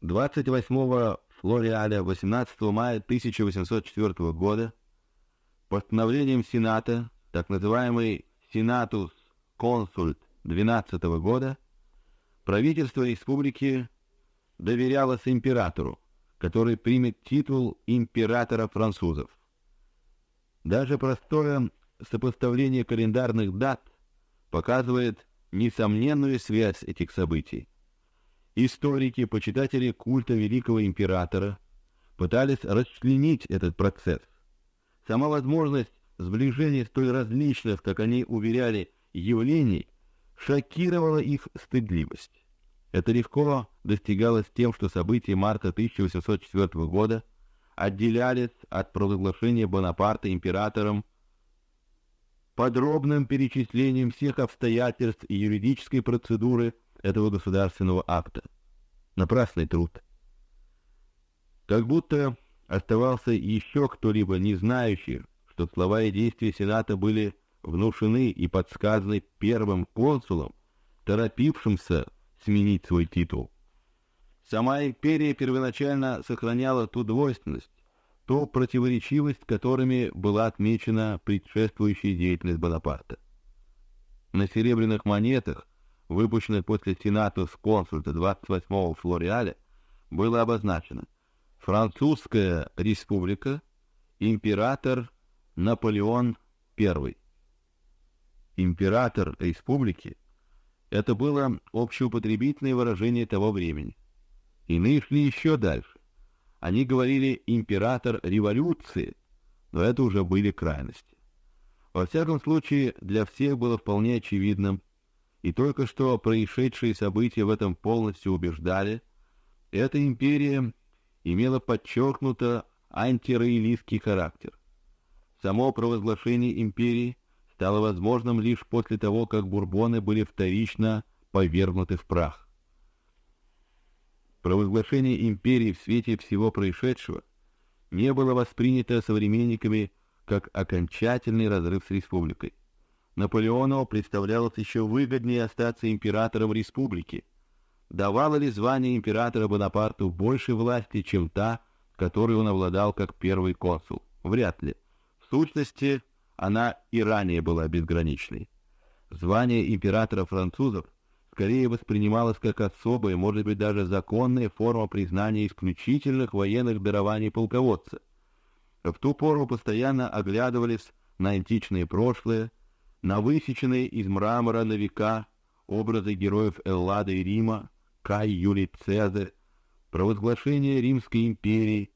28 Флориаля 18 мая 1804 года постановлением Сената, так называемый Сенатус Консульт 12 года, правительство республики доверялось императору, который примет титул императора французов. Даже простое сопоставление календарных дат показывает несомненную связь этих событий. Историки, почитатели культа великого императора пытались расчленить этот процесс. Сама возможность сближения столь различных, как они уверяли, явлений шокировала их стыдливость. Это легко достигалось тем, что события марта 1804 года отделялись от провозглашения Бонапарта императором подробным перечислением всех обстоятельств и юридической процедуры этого государственного акта. Напрасный труд. Как будто оставался еще кто-либо, не знающий, что слова и действия Сената были внушены и подсказаны первым консулом, торопившимся сменить свой титул. Сама империя первоначально сохраняла ту двойственность, ту противоречивость, которыми была отмечена предшествующая деятельность Бонапарта. На серебряных монетах, выпущенных после Сената с консульта 28 Флориаля, было обозначено Французская республика, император Наполеон I. Император республики это было общеупотребительное выражение того времени. Иные шли еще дальше. Они говорили император революции, но это уже были крайности. Во всяком случае, для всех было вполне очевидным, и только что происшедшие события в этом полностью убеждали, эта империя имела подчеркнуто антироялистский характер. Само провозглашение империи стало возможным лишь после того, как бурбоны были вторично повергнуты в прах. Провозглашение империи в свете всего происшедшего не было воспринято современниками как окончательный разрыв с республикой. Наполеону представлялось еще выгоднее остаться императором республики. Давало ли звание императора Бонапарту больше власти, чем та, которой он обладал как первый консул? Вряд ли. В сущности, она и ранее была безграничной. Звание императора французов скорее воспринималось как особая, может быть даже законная форма признания исключительных военных дарований полководца. В ту пору постоянно оглядывались на античное прошлое, на высеченные из мрамора на века образы героев Эллады и Рима, Кай Юлий Цезарь, провозглашение Римской империи,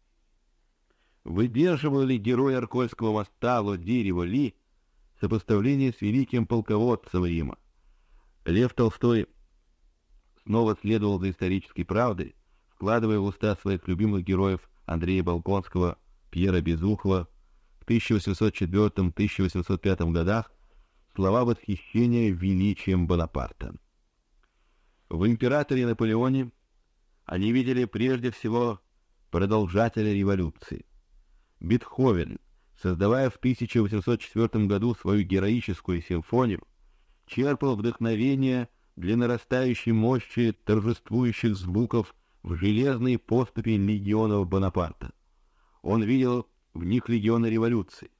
Выдерживал ли герой Аркольского моста дерево Ли сопоставление с великим полководцем Рима? Лев Толстой снова следовал за исторической правдой, вкладывая в уста своих любимых героев Андрея Балконского, Пьера Безухова в 1804-1805 годах слова восхищения величием Бонапарта. В императоре Наполеоне они видели прежде всего продолжателя революции. Бетховен, создавая в 1804 году свою героическую симфонию, черпал вдохновение для нарастающей мощи торжествующих звуков в железной поступи легионов Бонапарта. Он видел в них легионы революции.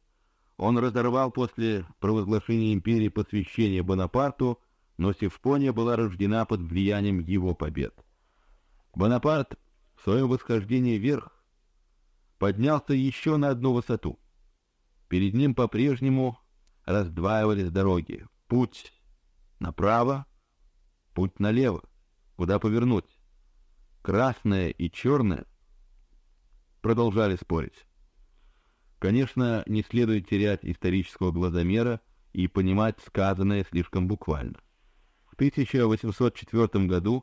Он разорвал после провозглашения империи посвящение Бонапарту, но симфония была рождена под влиянием его побед. Бонапарт в своем восхождении вверх поднялся еще на одну высоту. Перед ним по-прежнему раздваивались дороги. Путь направо, путь налево. Куда повернуть? Красное и черное продолжали спорить. Конечно, не следует терять исторического глазомера и понимать сказанное слишком буквально. В 1804 году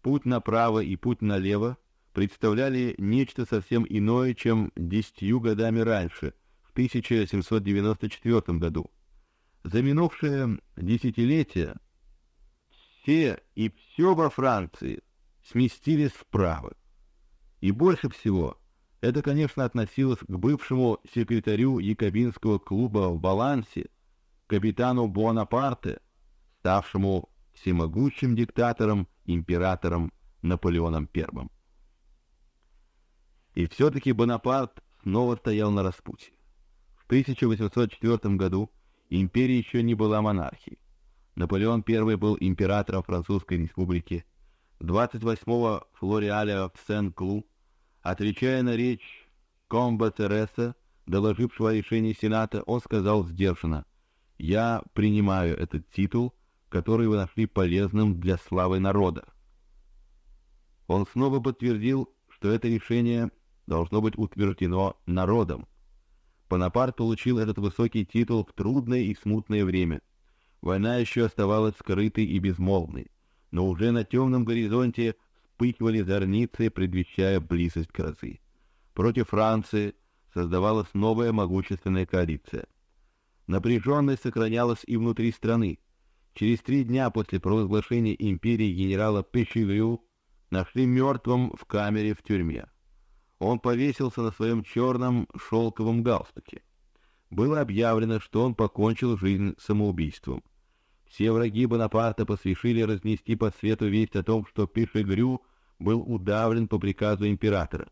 путь направо и путь налево представляли нечто совсем иное, чем десятью годами раньше, в 1794 году. За минувшее десятилетие все и все во Франции сместились вправо. И больше всего это, конечно, относилось к бывшему секретарю Якобинского клуба в Балансе, капитану Бонапарте, ставшему всемогущим диктатором, императором Наполеоном I. И все-таки Бонапарт снова стоял на распутье. В 1804 году империя еще не была монархией. Наполеон I был императором Французской республики. 28 Флориаля в Сен-Клу, отвечая на речь Комба Тереса, доложившего о решении Сената, он сказал сдержанно, «Я принимаю этот титул, который вы нашли полезным для славы народа». Он снова подтвердил, что это решение должно быть утверждено народом. Бонапарт получил этот высокий титул в трудное и смутное время. Война еще оставалась скрытой и безмолвной, но уже на темном горизонте вспыхивали зорницы, предвещая близость грозы. Против Франции создавалась новая могущественная коалиция. Напряженность сохранялась и внутри страны. Через три дня после провозглашения империи генерала Пешеврю нашли мертвым в камере в тюрьме. Он повесился на своем черном шелковом галстуке. Было объявлено, что он покончил жизнь самоубийством. Все враги Бонапарта поспешили разнести по свету весть о том, что Пешегрю был удавлен по приказу императора.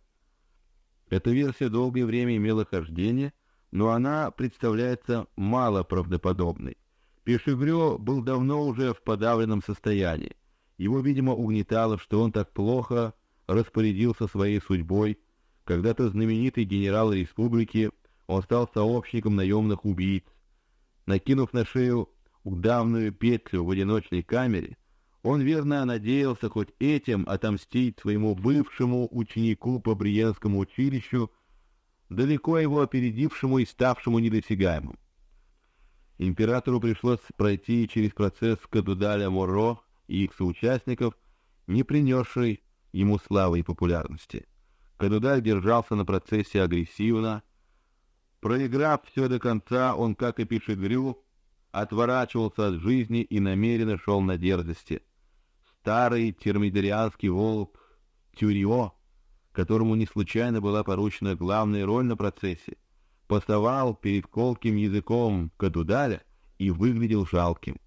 Эта версия долгое время имела хождение, но она представляется мало правдоподобной. Пешегрю был давно уже в подавленном состоянии. Его, видимо, угнетало, что он так плохо распорядился своей судьбой. Когда-то знаменитый генерал республики, он стал сообщником наемных убийц. Накинув на шею удавную петлю в одиночной камере, он верно надеялся хоть этим отомстить своему бывшему ученику по Бриенскому училищу, далеко его опередившему и ставшему недосягаемым. Императору пришлось пройти через процесс Кадудаля Моро и их соучастников, не принесший ему славы и популярности. Кадудаль держался на процессе агрессивно. Проиграв все до конца, он, как и пишет Грю, отворачивался от жизни и намеренно шел на дерзости. Старый термидорианский волк Тюрио, которому не случайно была поручена главная роль на процессе, поставал перед колким языком Кадудаля и выглядел жалким.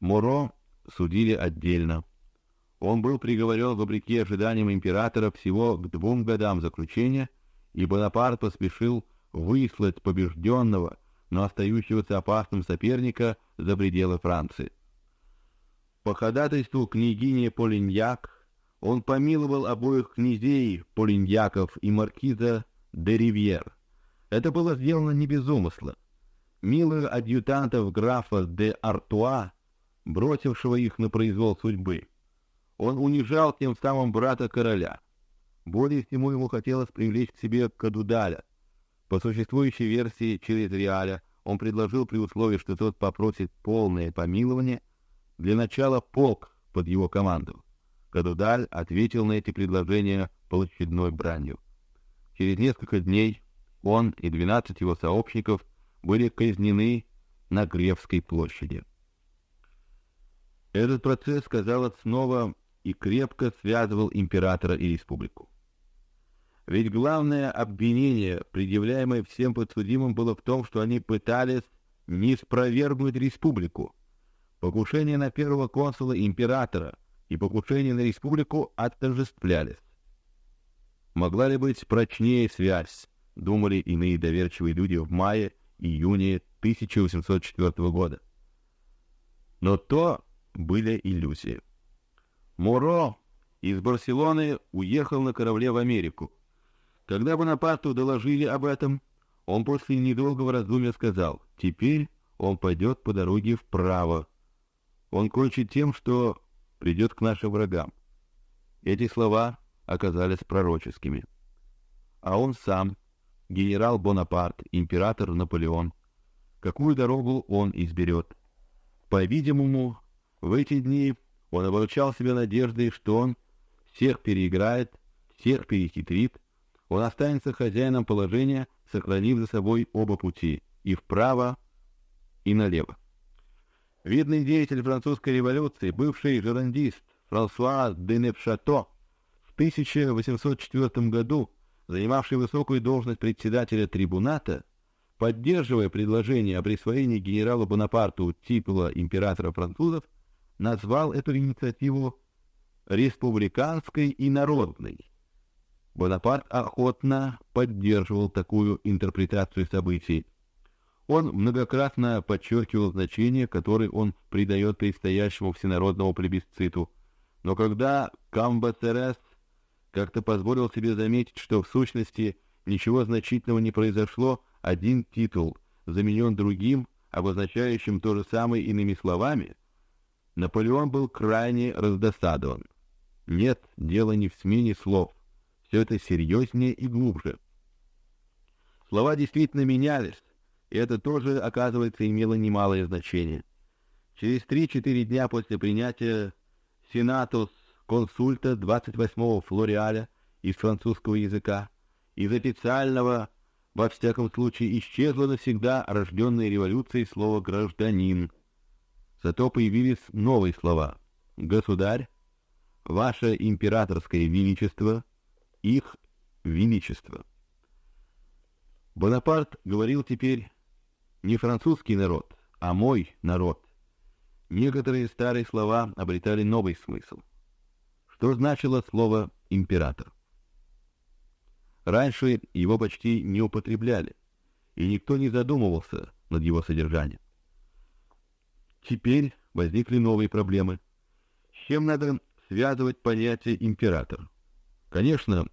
Моро судили отдельно. Он был приговорен вопреки ожиданиям императора всего к двум годам заключения, и Бонапарт поспешил выслать побежденного, но остающегося опасным соперника за пределы Франции. По ходатайству княгини Полиньяк он помиловал обоих князей Полиньяков и маркиза де Ривьер. Это было сделано не без умысла. Милых адъютантов графа де Артуа бросившего их на произвол судьбы. Он унижал тем самым брата короля. Более всего ему хотелось привлечь к себе Кадудаля. По существующей версии через Реаля он предложил при условии, что тот попросит полное помилование, для начала полк под его команду. Кадудаль ответил на эти предложения площадной бранью. Через несколько дней он и двенадцать его сообщников были казнены на Гревской площади. Этот процесс, казалось, снова и крепко связывал императора и республику. Ведь главное обвинение, предъявляемое всем подсудимым, было в том, что они пытались не спровергнуть республику. Покушение на первого консула императора и покушение на республику отождествлялись. Могла ли быть прочнее связь, думали иные доверчивые люди в мае-июне 1804 года. Но то были иллюзии. Моро из Барселоны уехал на корабле в Америку. Когда Бонапарту доложили об этом, он после недолгого раздумья сказал: "Теперь он пойдет по дороге вправо. Он кончит тем, что придет к нашим врагам". Эти слова оказались пророческими. А он сам, генерал Бонапарт, император Наполеон, какую дорогу он изберет? По-видимому, в эти дни он обручал себя надеждой, что он всех переиграет, всех перехитрит, он останется хозяином положения, сохранив за собой оба пути и вправо, и налево. Видный деятель французской революции, бывший жерандист Франсуа де Непшато, в 1804 году занимавший высокую должность председателя трибуната, поддерживая предложение о присвоении генералу Бонапарту титула императора французов, назвал эту инициативу республиканской и народной. Бонапарт охотно поддерживал такую интерпретацию событий. Он многократно подчеркивал значение, которое он придает предстоящему всенародному плебисциту. Но когда Камбасерес как-то позволил себе заметить, что в сущности ничего значительного не произошло, один титул заменен другим, обозначающим то же самое иными словами, Наполеон был крайне раздосадован. Нет, дело не в смене слов. Все это серьезнее и глубже. Слова действительно менялись, и это тоже, оказывается, имело немалое значение. Через три-четыре дня после принятия Сенатус консульта 28-го флориаля из французского языка из официального, во всяком случае, исчезло навсегда рожденное революцией слово гражданин. Зато появились новые слова: государь, ваше императорское величество, их величество. Бонапарт говорил теперь не французский народ, а мой народ. Некоторые старые слова обретали новый смысл. Что значило слово император? Раньше его почти не употребляли, и никто не задумывался над его содержанием. Теперь возникли новые проблемы. Чем надо связывать понятие император? Конечно,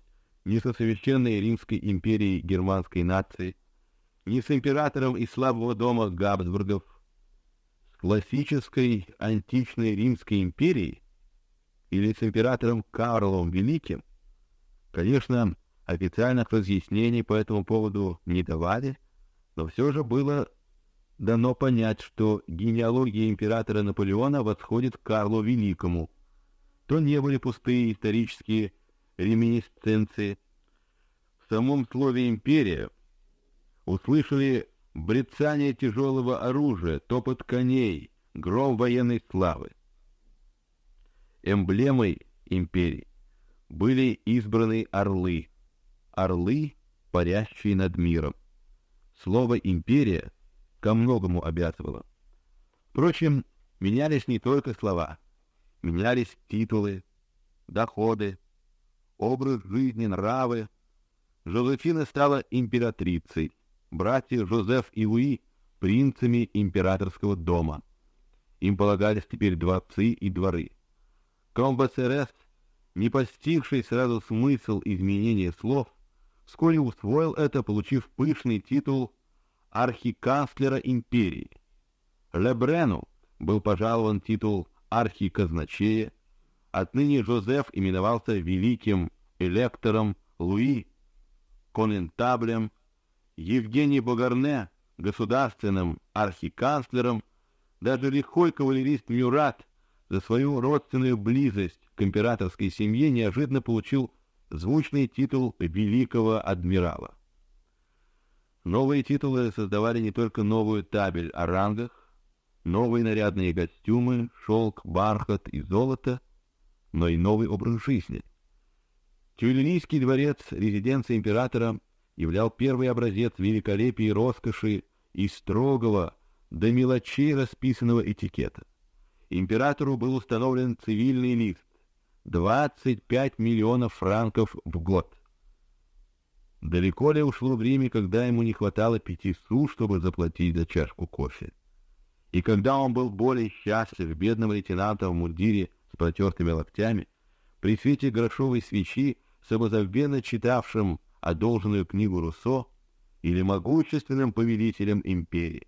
не со священной Римской империей германской нации, не с императором из слабого дома Габсбургов, с классической античной Римской империей или с императором Карлом Великим. Конечно, официальных разъяснений по этому поводу не давали, но все же было дано понять, что генеалогия императора Наполеона восходит к Карлу Великому. То не были пустые исторические реминисценции. В самом слове империя услышали брецание тяжелого оружия, топот коней, гром военной славы. Эмблемой империи были избраны орлы, орлы, парящие над миром. Слово империя ко многому обязывало. Впрочем, менялись не только слова, менялись титулы, доходы, образ жизни, нравы. Жозефина стала императрицей, братья Жозеф и Луи принцами императорского дома. Им полагались теперь дворцы и дворы. Комбасерес, не постигший сразу смысл изменения слов, вскоре усвоил это, получив пышный титул архиканцлера империи. Лебрену был пожалован титул архиказначея. Отныне Жозеф именовался великим электором Луи конентаблем, Евгений Богарне государственным архиканцлером, даже лихой кавалерист Мюрат за свою родственную близость к императорской семье неожиданно получил звучный титул великого адмирала. Новые титулы создавали не только новую табель о рангах, новые нарядные костюмы, шелк, бархат и золото, но и новый образ жизни. Тюильрийский дворец, резиденция императора, являл первый образец великолепия и роскоши и строгого до мелочей расписанного этикета. Императору был установлен цивильный лист — 25 миллионов франков в год. Далеко ли ушло время, когда ему не хватало пяти су, чтобы заплатить за чашку кофе? И когда он был более счастлив бедным лейтенантом в мундире с протертыми локтями, при свете грошовой свечи, самозабвенно читавшим одолженную книгу Руссо, или могущественным повелителем империи.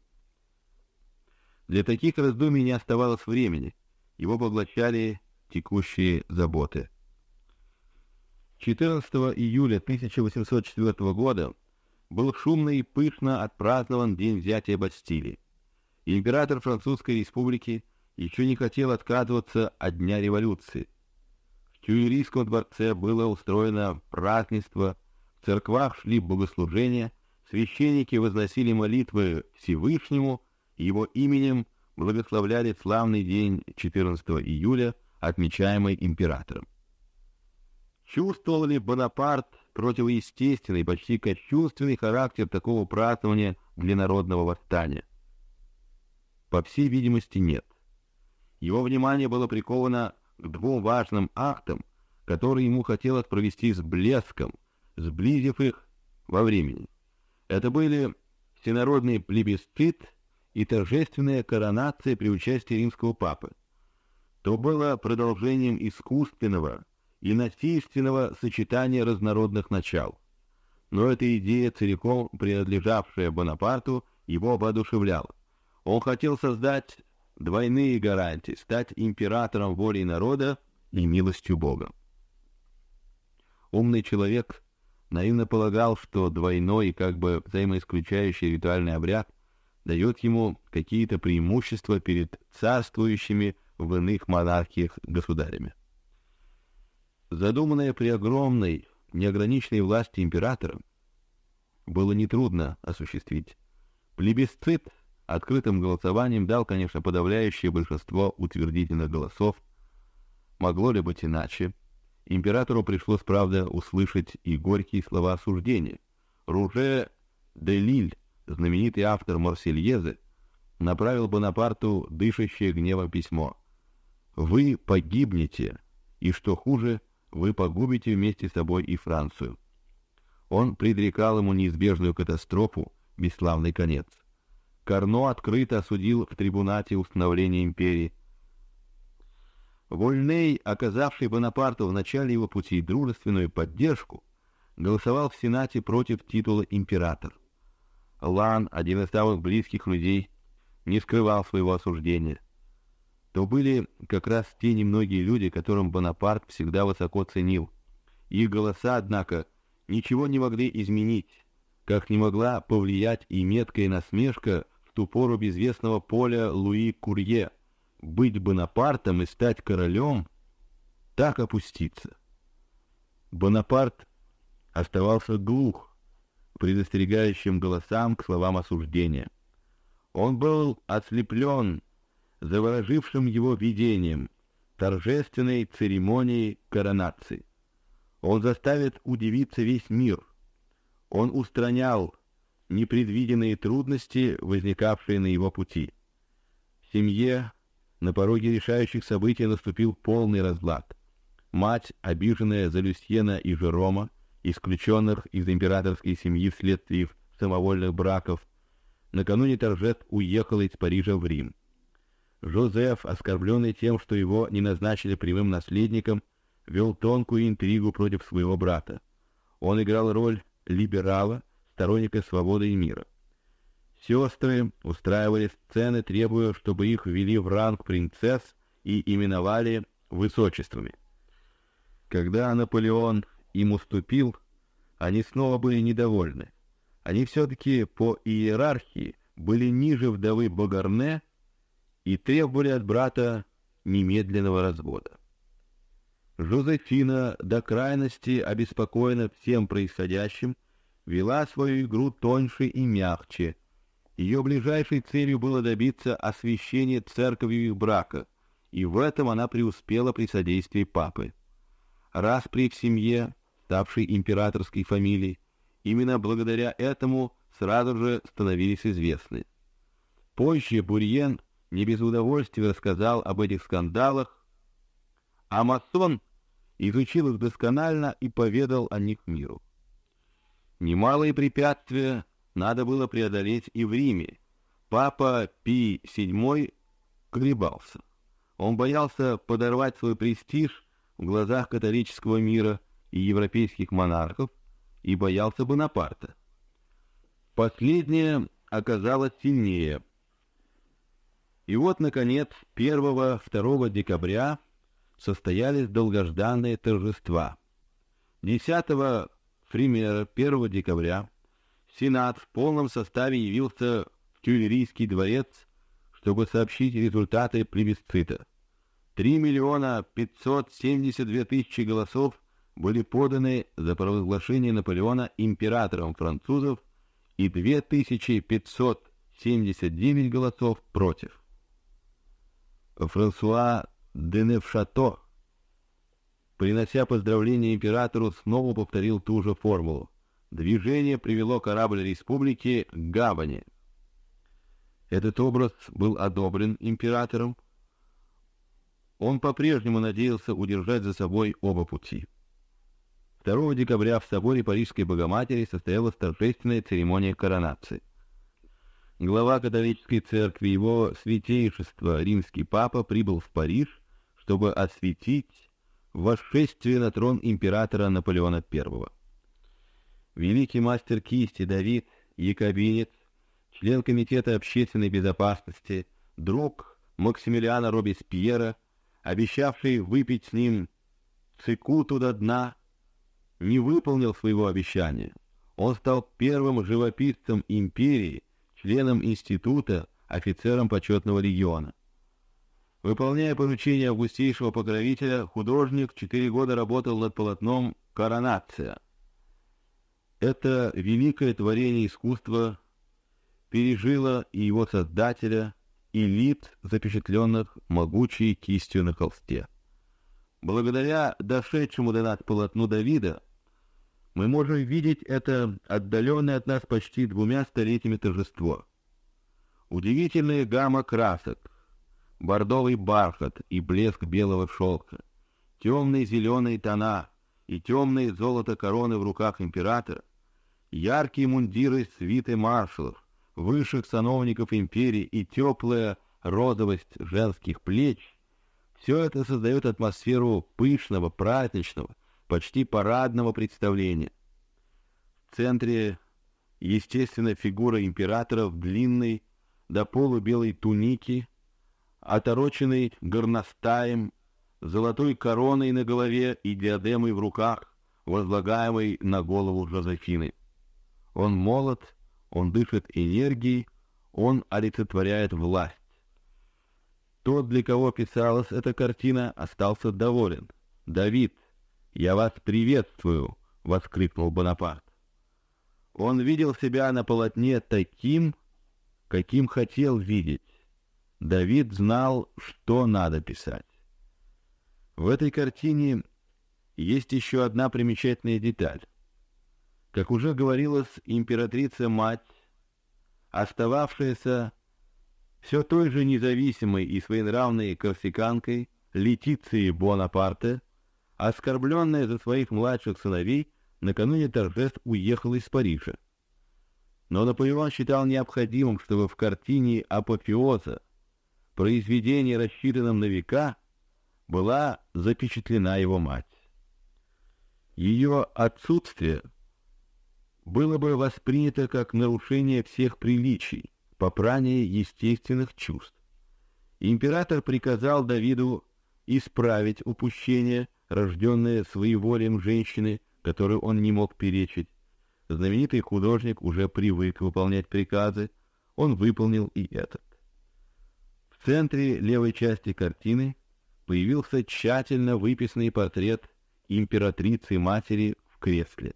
Для таких раздумий не оставалось времени, его поглощали текущие заботы. 14 июля 1804 года был шумно и пышно отпразднован день взятия Бастилии. Император Французской Республики еще не хотел отказываться от дня революции. В Тюильрийском дворце было устроено празднество, в церквах шли богослужения, священники возносили молитвы Всевышнему, его именем благословляли славный день 14 июля, отмечаемый императором. Чувствовал ли Бонапарт противоестественный, почти кощунственный характер такого празднования для народного восстания? По всей видимости, нет. Его внимание было приковано к двум важным актам, которые ему хотелось провести с блеском, сблизив их во времени. Это были всенародный плебисцит и торжественная коронация при участии римского папы. То было продолжением искусственного и насильственного сочетания разнородных начал. Но эта идея, целиком принадлежавшая Бонапарту, его воодушевляла. Он хотел создать двойные гарантии, стать императором волей народа и милостью Бога. Умный человек наивно полагал, что двойной и как бы взаимоисключающий ритуальный обряд дает ему какие-то преимущества перед царствующими в иных монархиях государями. Задуманное при огромной, неограниченной власти императора было нетрудно осуществить. Плебисцит открытым голосованием дал, конечно, подавляющее большинство утвердительных голосов. Могло ли быть иначе? Императору пришлось, правда, услышать и горькие слова осуждения. Руже де Лиль, знаменитый автор Марсельезы, направил Бонапарту дышащее гневом письмо. «Вы погибнете, и, что хуже, вы погубите вместе с собой и Францию». Он предрекал ему неизбежную катастрофу, бесславный конец. Карно открыто осудил в трибунате установление империи. Вольней, оказавший Бонапарту в начале его пути дружественную поддержку, голосовал в Сенате против титула император. Лан, один из самых близких людей, не скрывал своего осуждения. То были как раз те немногие люди, которым Бонапарт всегда высоко ценил. Их голоса, однако, ничего не могли изменить, как не могла повлиять и меткая насмешка в ту пору безвестного поля Луи Курье. Быть Бонапартом и стать королем — так опуститься. Бонапарт оставался глух предостерегающим голосам к словам осуждения. Он был ослеплен заворожившим его видением торжественной церемонии коронации. Он заставит удивиться весь мир. Он устранял непредвиденные трудности, возникавшие на его пути. В семье на пороге решающих событий наступил полный разлад. Мать, обиженная за Люсьена и Жерома, исключенных из императорской семьи вследствие самовольных браков, накануне торжеств уехала из Парижа в Рим. Жозеф, оскорбленный тем, что его не назначили прямым наследником, вел тонкую интригу против своего брата. Он играл роль либерала, сторонника свободы и мира. Сестры устраивали сцены, требуя, чтобы их ввели в ранг принцесс и именовали высочествами. Когда Наполеон им уступил, они снова были недовольны. Они все-таки по иерархии были ниже вдовы Богарне и требовали от брата немедленного развода. Жозефина до крайности обеспокоена всем происходящим, вела свою игру тоньше и мягче. Ее ближайшей целью было добиться освящения церковью их брака, и в этом она преуспела при содействии папы. Раз при в семье ставшей императорской фамилией, именно благодаря этому сразу же становились известны. Позже Бурьен не без удовольствия рассказал об этих скандалах, а масон изучил их досконально и поведал о них миру. Немалые препятствия надо было преодолеть и в Риме. Папа Пий VII колебался. Он боялся подорвать свой престиж в глазах католического мира и европейских монархов и боялся Бонапарта. Последнее оказалось сильнее. И вот, наконец, 1-2 декабря состоялись долгожданные торжества. 10 примера 1 декабря Сенат в полном составе явился в Тюильрийский дворец, чтобы сообщить результаты плебисцита. 3 миллиона 572 тысячи голосов были поданы за провозглашение Наполеона императором французов и 2579 голосов против. Франсуа де Невшато, принося поздравления императору, снова повторил ту же формулу. Движение привело корабль республики к гавани. Этот образ был одобрен императором. Он по-прежнему надеялся удержать за собой оба пути. 2 декабря в соборе Парижской Богоматери состоялась торжественная церемония коронации. Глава католической церкви, его святейшество римский папа, прибыл в Париж, чтобы осветить восшествие на трон императора Наполеона I. Великий мастер кисти Давид Якобинец, член комитета общественной безопасности, друг Максимилиана Робеспьера, обещавший выпить с ним цикуту до дна, не выполнил своего обещания. Он стал первым живописцем империи, членом института, офицером почетного легиона. Выполняя поручения августейшего покровителя, художник четыре года работал над полотном «Коронация». Это великое творение искусства пережило и его создателя, и лиц, запечатленных могучей кистью на холсте. Благодаря дошедшему до нас полотну Давида, мы можем видеть это отдаленное от нас почти двумя столетиями торжество. Удивительная гамма красок, бордовый бархат и блеск белого шелка, темные зеленые тона и темные золото короны в руках императора, яркие мундиры свиты маршалов, высших сановников империи и теплая розовость женских плеч — все это создает атмосферу пышного, праздничного, почти парадного представления. В центре, естественно, фигура императора в длинной до полу белой тунике, отороченной горностаем, золотой короной на голове и диадемой в руках, возлагаемой на голову Жозефины. Он молод, он дышит энергией, он олицетворяет власть. Тот, для кого писалась эта картина, остался доволен. Давид, «Я вас приветствую!» — воскликнул Бонапарт. Он видел себя на полотне таким, каким хотел видеть. Давид знал, что надо писать. В этой картине есть еще одна примечательная деталь. Как уже говорилось, императрица-мать, остававшаяся все той же независимой и своенравной корсиканкой Летицией Бонапарте, оскорбленная за своих младших сыновей, накануне торжеств уехала из Парижа. Но Наполеон считал необходимым, чтобы в картине апофеоза, произведении, рассчитанном на века, была запечатлена его мать. Ее отсутствие было бы воспринято как нарушение всех приличий, попрание естественных чувств. Император приказал Давиду исправить упущение – рожденная своеволием женщины, которую он не мог перечить. Знаменитый художник уже привык выполнять приказы, он выполнил и этот. В центре левой части картины появился тщательно выписанный портрет императрицы-матери в кресле.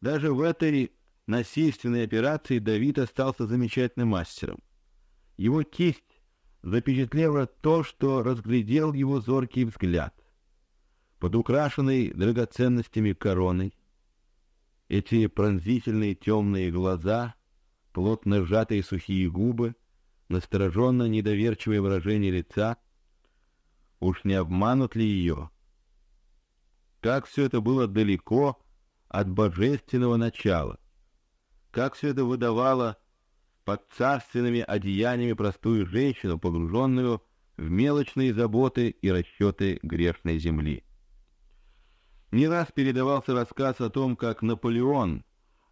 Даже в этой насильственной операции Давид остался замечательным мастером. Его кисть запечатлела то, что разглядел его зоркий взгляд под украшенной драгоценностями короной. Эти пронзительные темные глаза, плотно сжатые сухие губы, настороженно недоверчивое выражение лица. Уж не обманут ли ее? Как все это было далеко от божественного начала! Как все это выдавало под царственными одеяниями простую женщину, погруженную в мелочные заботы и расчеты грешной земли. Не раз передавался рассказ о том, как Наполеон,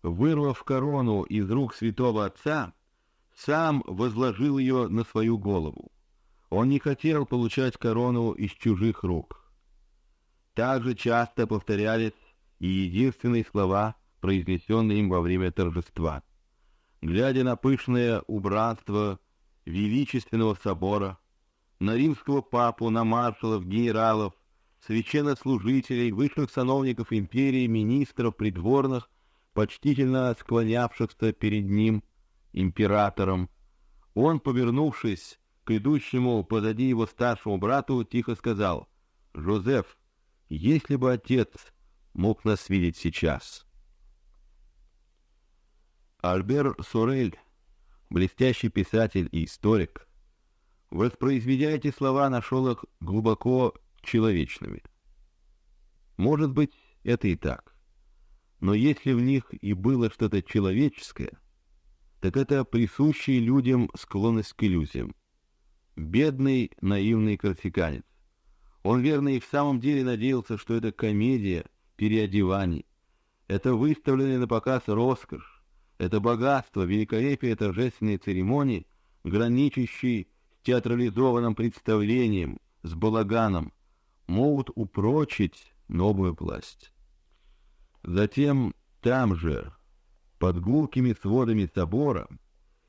вырвав корону из рук святого отца, сам возложил ее на свою голову. Он не хотел получать корону из чужих рук. Также часто повторялись и единственные слова, произнесенные им во время торжества. Глядя на пышное убранство величественного собора, на римского папу, на маршалов, генералов, священнослужителей, высших сановников империи, министров, придворных, почтительно склонявшихся перед ним, императором. Он, повернувшись к идущему позади его старшему брату, тихо сказал, «Жозеф, если бы отец мог нас видеть сейчас». Альбер Сорель, блестящий писатель и историк, воспроизведя эти слова, нашел их глубоко человечными. Может быть, это и так. Но если в них и было что-то человеческое, так это присущие людям склонность к иллюзиям. Бедный наивный корсиканец. Он верно и в самом деле надеялся, что это комедия переодеваний, это выставленная на показ роскошь, это богатство, великолепие торжественной церемонии, граничащей с театрализованным представлением, с балаганом, могут упрочить новую власть. Затем там же, под гулкими сводами собора,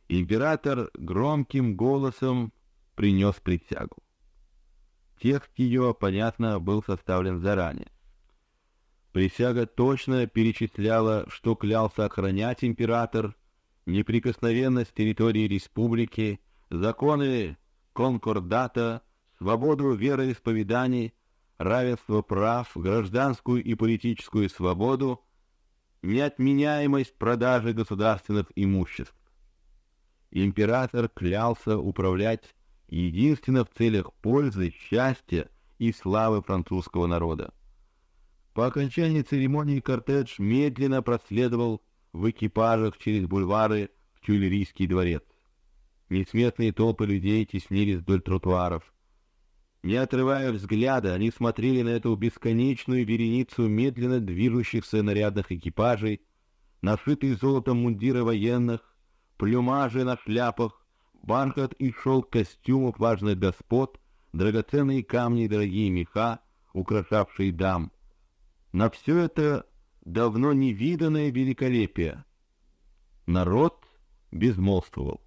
император громким голосом принес присягу. Текст ее, понятно, был составлен заранее. Присяга точно перечисляла, что клялся охранять император, неприкосновенность территории республики, законы конкордата, свободу вероисповеданий, равенство прав, гражданскую и политическую свободу, неотменяемость продажи государственных имуществ. Император клялся управлять единственно в целях пользы, счастья и славы французского народа. По окончании церемонии кортеж медленно проследовал в экипажах через бульвары в Тюильрийский дворец. Несметные толпы людей теснились вдоль тротуаров. Не отрывая взгляда, они смотрели на эту бесконечную вереницу медленно движущихся нарядных экипажей, нашитые золотом мундиры военных, плюмажи на шляпах, бархат и шелк костюмов важных господ, драгоценные камни и дорогие меха, украшавшие дам. На все это давно невиданное великолепие. Народ безмолвствовал.